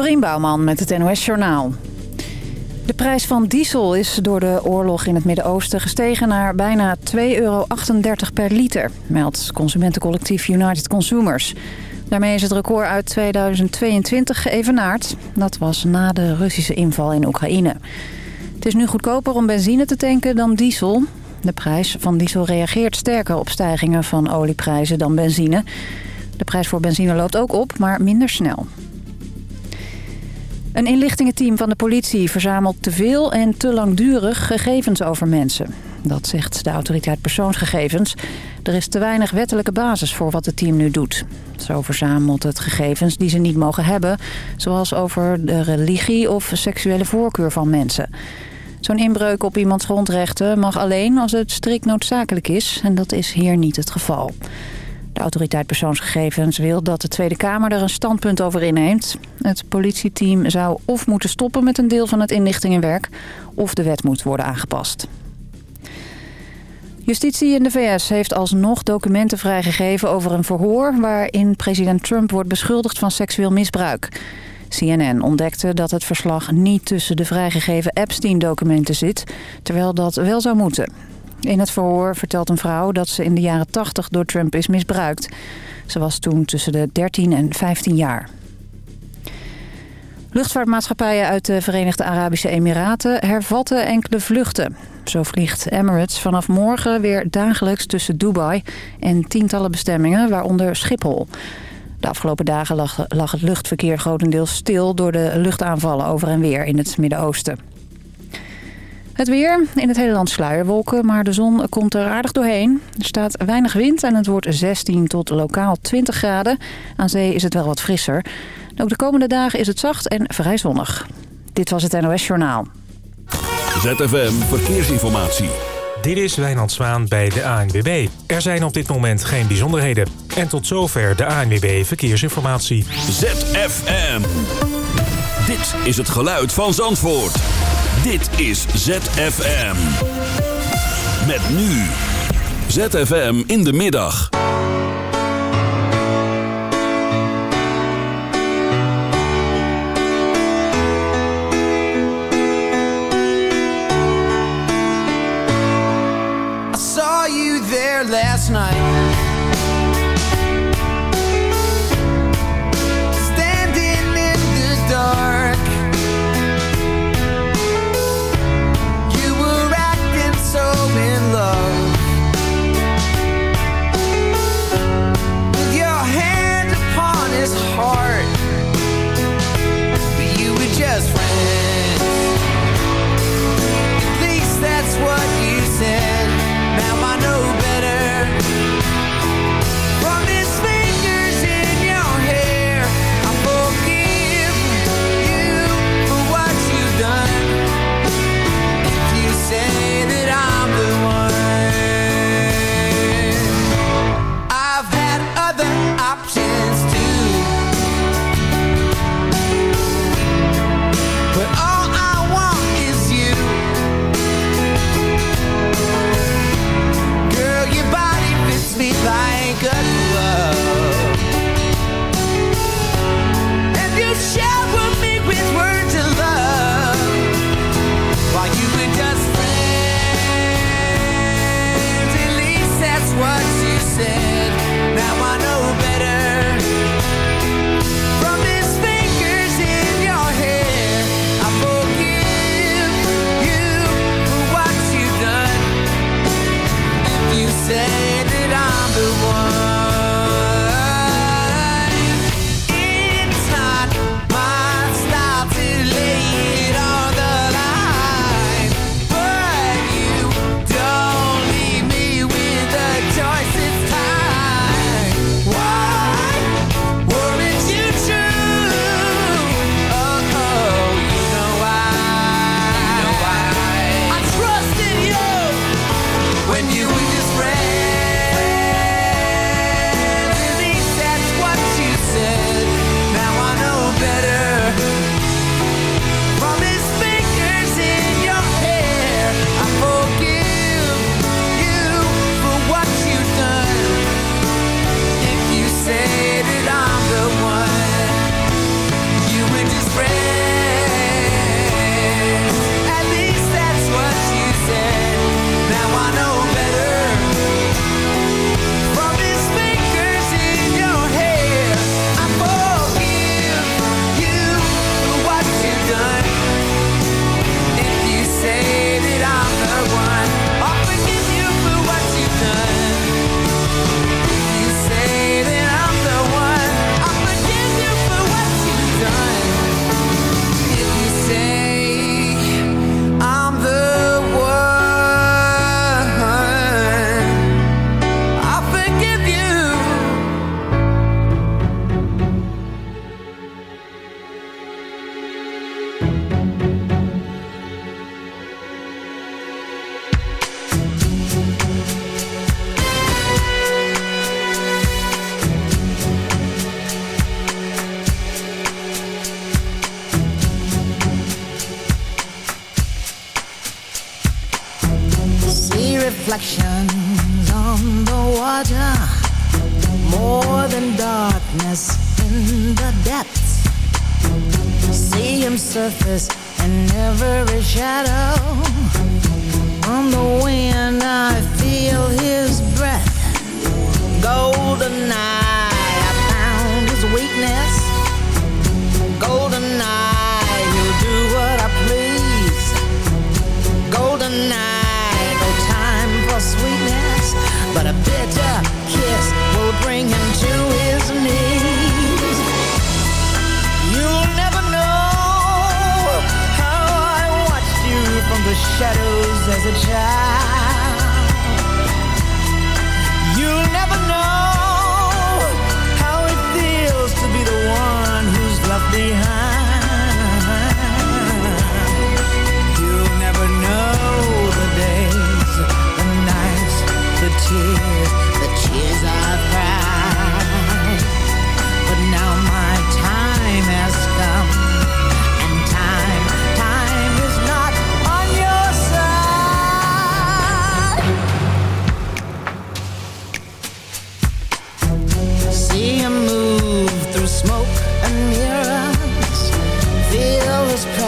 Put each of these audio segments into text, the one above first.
Dorien Bouwman met het NOS Journaal. De prijs van diesel is door de oorlog in het Midden-Oosten gestegen naar bijna 2,38 euro per liter, meldt consumentencollectief United Consumers. Daarmee is het record uit 2022 geëvenaard. Dat was na de Russische inval in Oekraïne. Het is nu goedkoper om benzine te tanken dan diesel. De prijs van diesel reageert sterker op stijgingen van olieprijzen dan benzine. De prijs voor benzine loopt ook op, maar minder snel. Een inlichtingenteam van de politie verzamelt te veel en te langdurig gegevens over mensen. Dat zegt de autoriteit persoonsgegevens. Er is te weinig wettelijke basis voor wat het team nu doet. Zo verzamelt het gegevens die ze niet mogen hebben... zoals over de religie of seksuele voorkeur van mensen. Zo'n inbreuk op iemands grondrechten mag alleen als het strikt noodzakelijk is... en dat is hier niet het geval. De autoriteit persoonsgegevens wil dat de Tweede Kamer er een standpunt over inneemt. Het politieteam zou of moeten stoppen met een deel van het inlichtingenwerk... of de wet moet worden aangepast. Justitie in de VS heeft alsnog documenten vrijgegeven over een verhoor... waarin president Trump wordt beschuldigd van seksueel misbruik. CNN ontdekte dat het verslag niet tussen de vrijgegeven Epstein-documenten zit... terwijl dat wel zou moeten. In het verhoor vertelt een vrouw dat ze in de jaren 80 door Trump is misbruikt. Ze was toen tussen de 13 en 15 jaar. Luchtvaartmaatschappijen uit de Verenigde Arabische Emiraten hervatten enkele vluchten. Zo vliegt Emirates vanaf morgen weer dagelijks tussen Dubai en tientallen bestemmingen, waaronder Schiphol. De afgelopen dagen lag, lag het luchtverkeer grotendeels stil door de luchtaanvallen over en weer in het Midden-Oosten. Het weer. In het hele land sluierwolken, maar de zon komt er aardig doorheen. Er staat weinig wind en het wordt 16 tot lokaal 20 graden. Aan zee is het wel wat frisser. Ook de komende dagen is het zacht en vrij zonnig. Dit was het NOS Journaal. ZFM Verkeersinformatie. Dit is Wijnand Zwaan bij de ANWB. Er zijn op dit moment geen bijzonderheden. En tot zover de ANWB Verkeersinformatie. ZFM. Dit is het geluid van Zandvoort. Dit is ZFM. Met nu. ZFM in de middag. I saw you there last night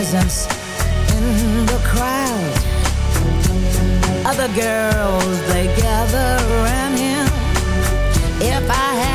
presence in the crowd. Other girls, they gather around him. If I had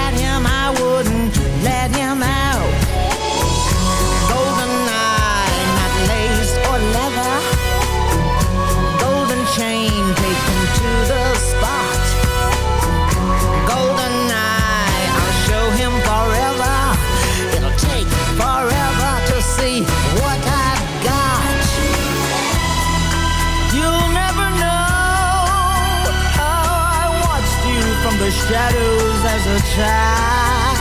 child.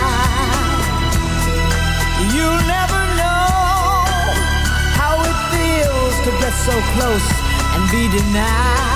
You'll never know how it feels to get so close and be denied.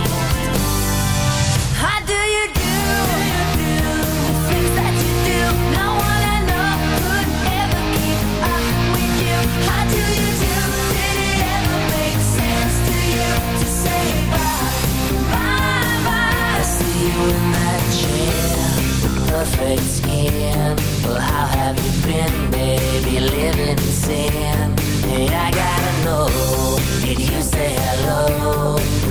In that chair, perfect skin. Well, how have you been, baby? Living in sin. Hey, I gotta know. Did you say hello?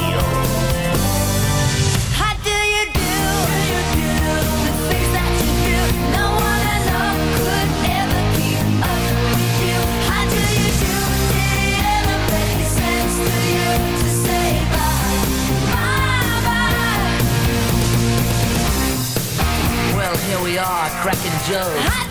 Joke.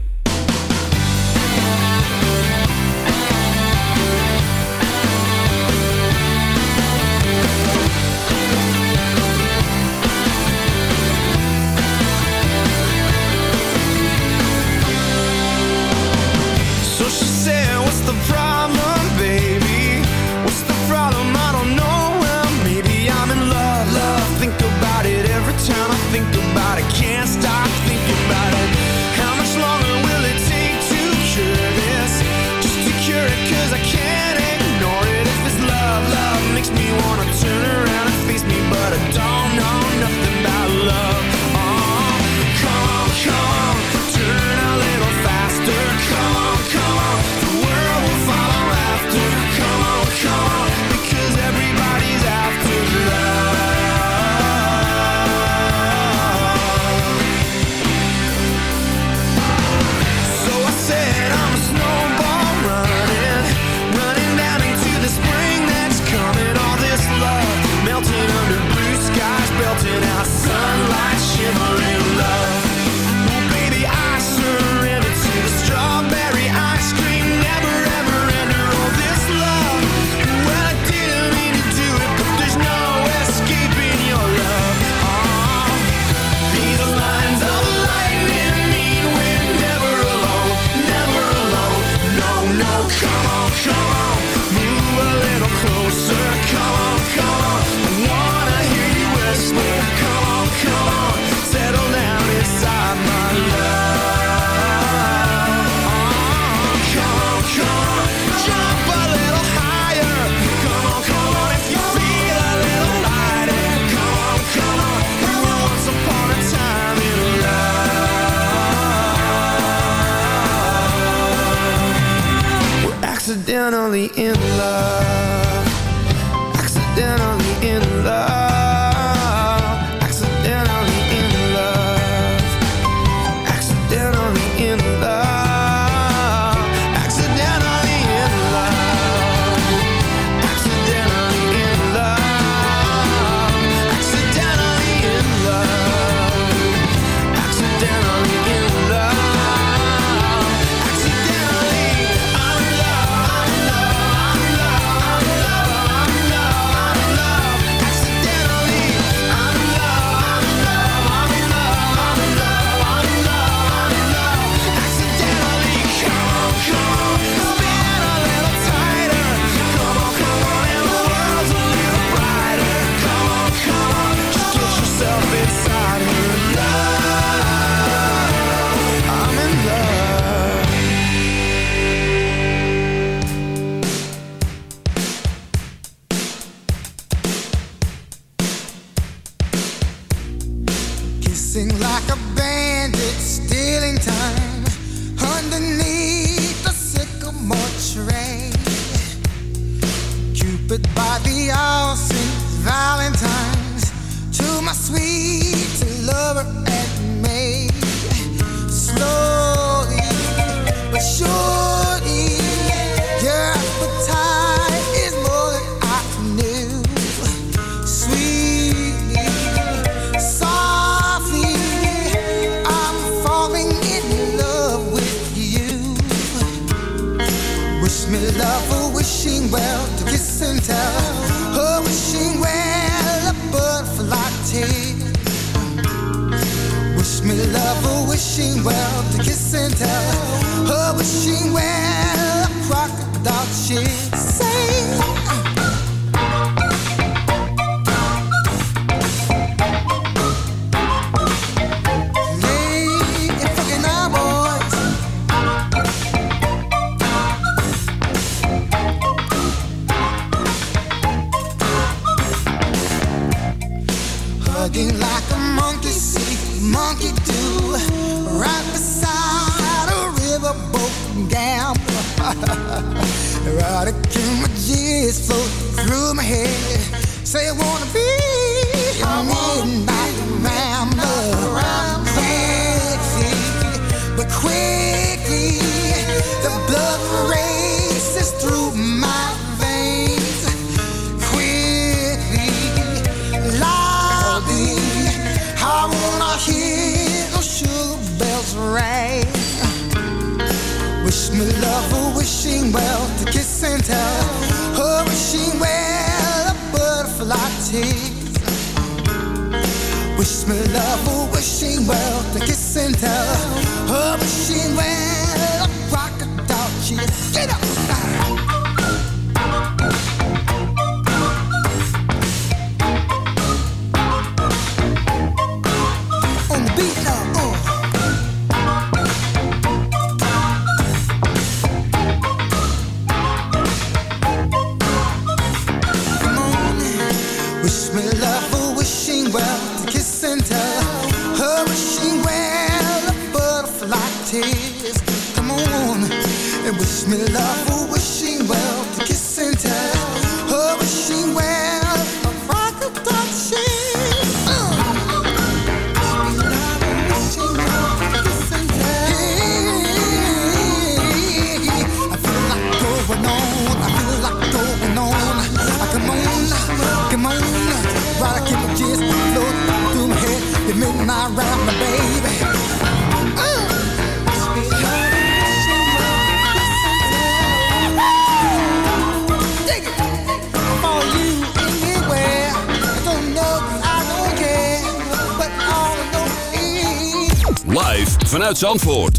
Vanuit Zandvoort.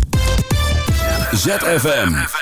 ZFM.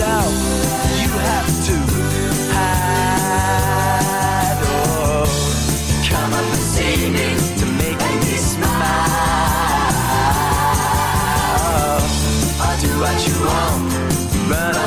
yourself. You have to hide. Oh, come up and see me to make me smile. I'll do what you want, but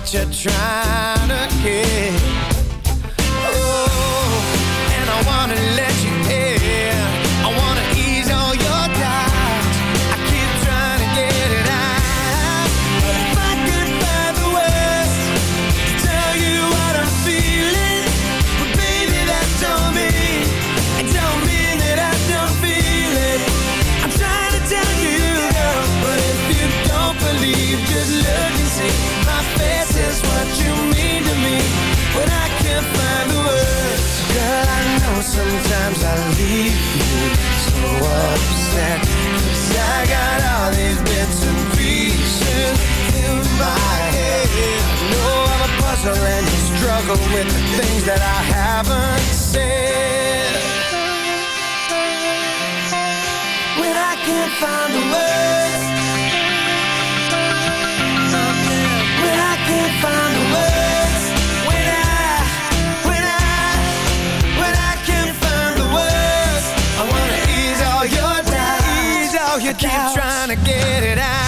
what you're trying to get. Oh, and I wanna let upset. Cause I got all these bits and pieces in my head. No, I'm a puzzle and you struggle with the things that I haven't said. When I can't find a word trying to get it out.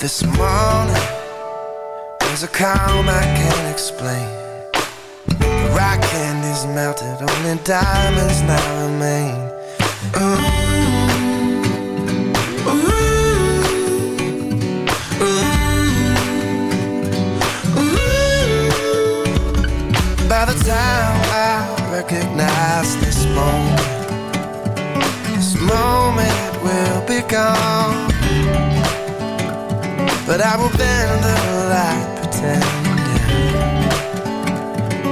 This morning. There's a calm I can't explain. The rock candy's melted Only diamonds now remain. Ooh Ooh Ooh Ooh By the time I recognize this moment This moment will be gone. But I will bend the light pretending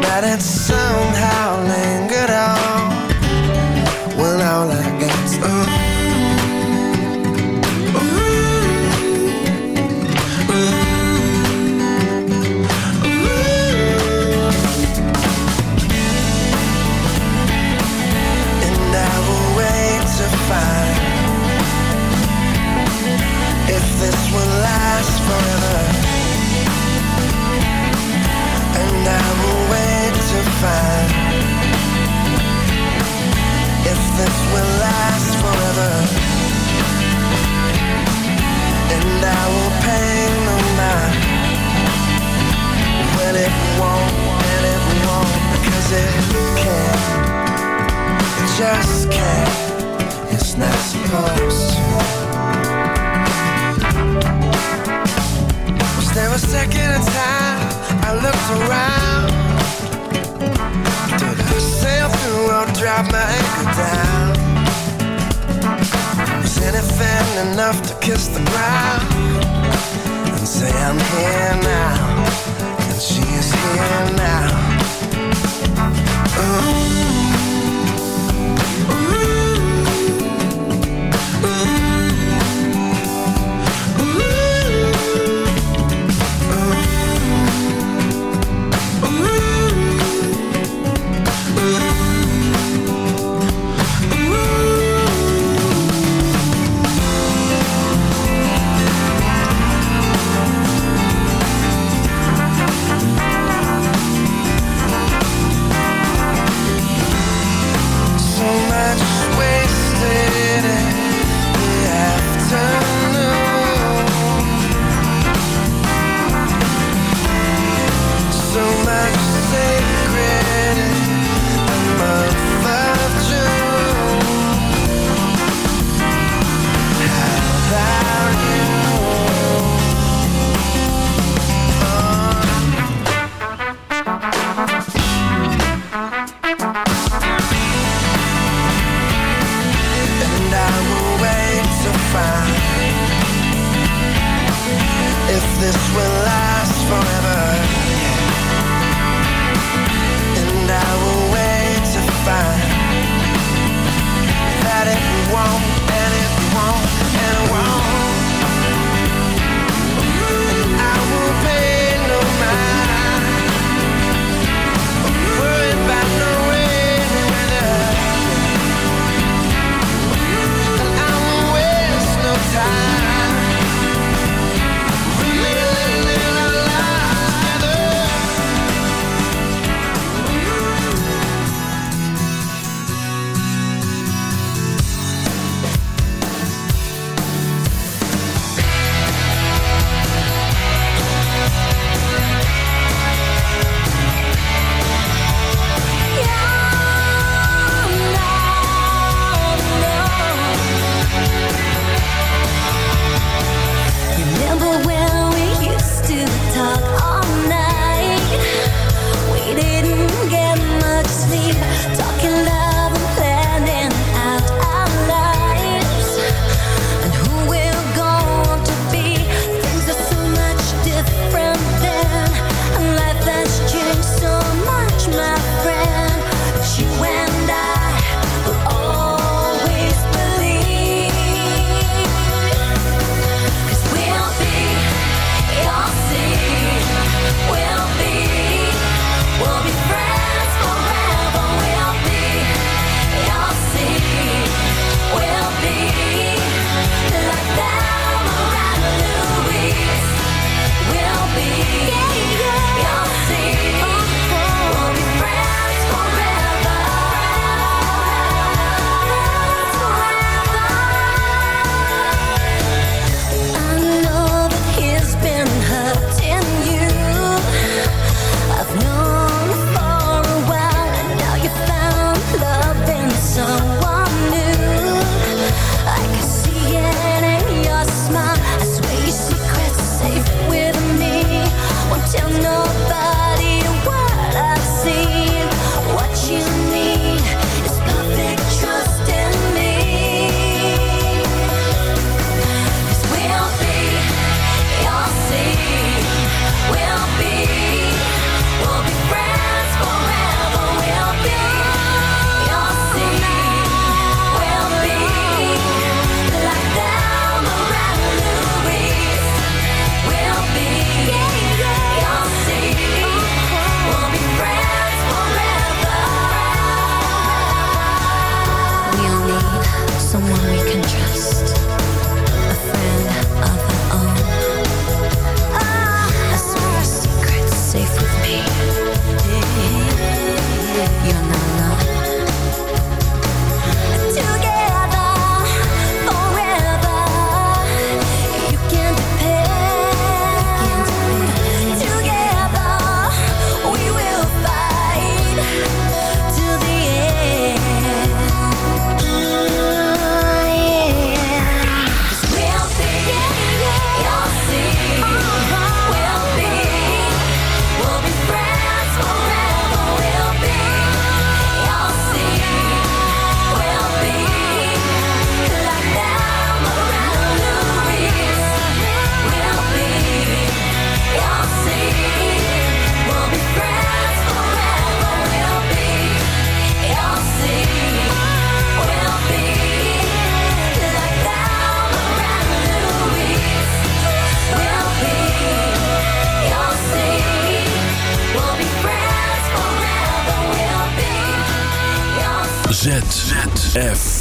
That it somehow lingered on. forever. And I will wait to find If this will last forever. And I will pay no mind it won't, it won't Because it can't. It just can't. It's not supposed to. There a second in time I looked around? Did I sail through or drop my anchor down? Was anything enough to kiss the ground and say I'm here now, and she is here now?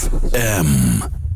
ZFM.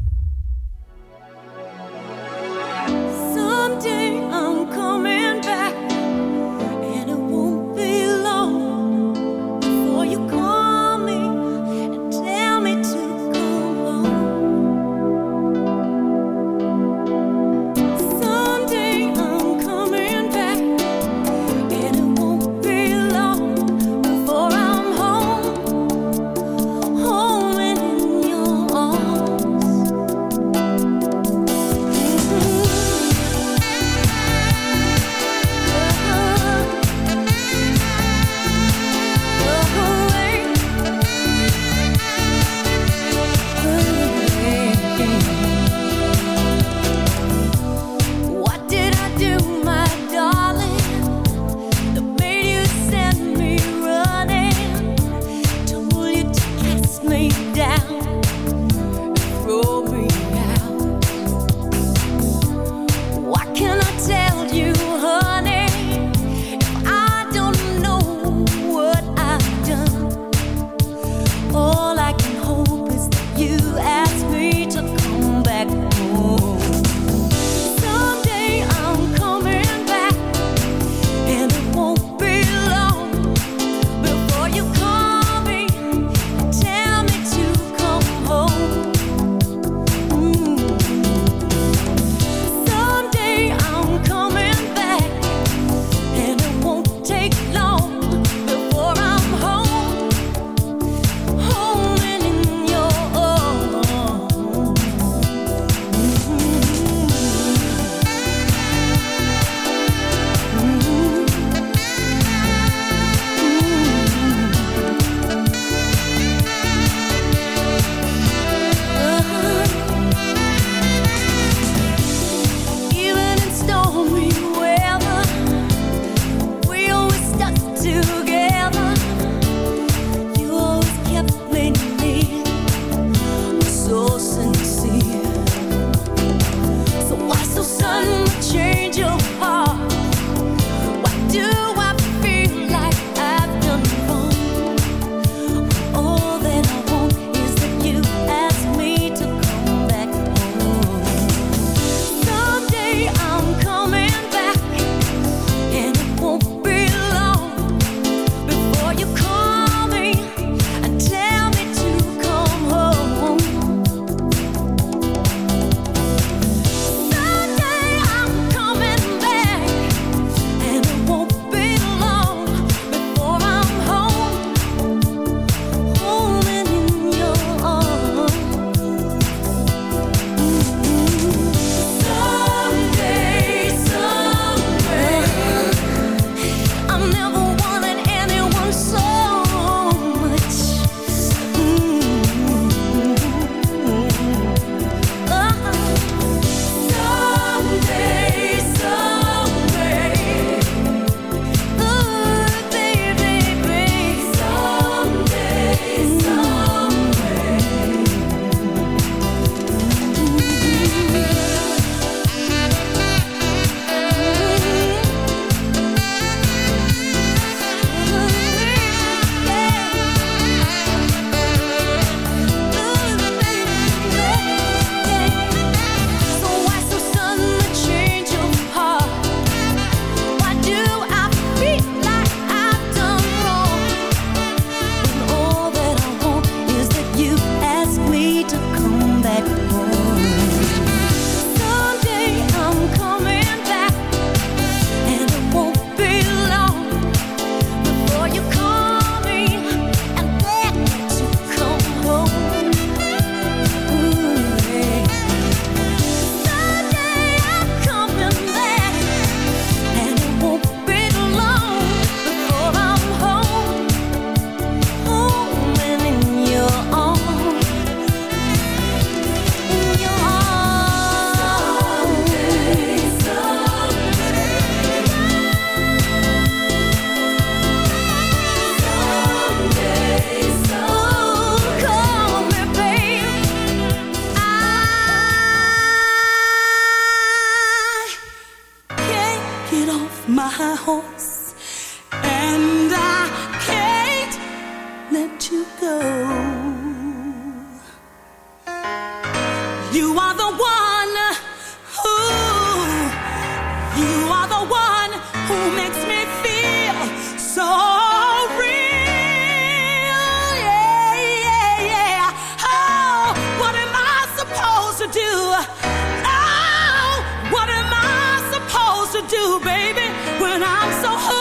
do, baby, when I'm so hooked.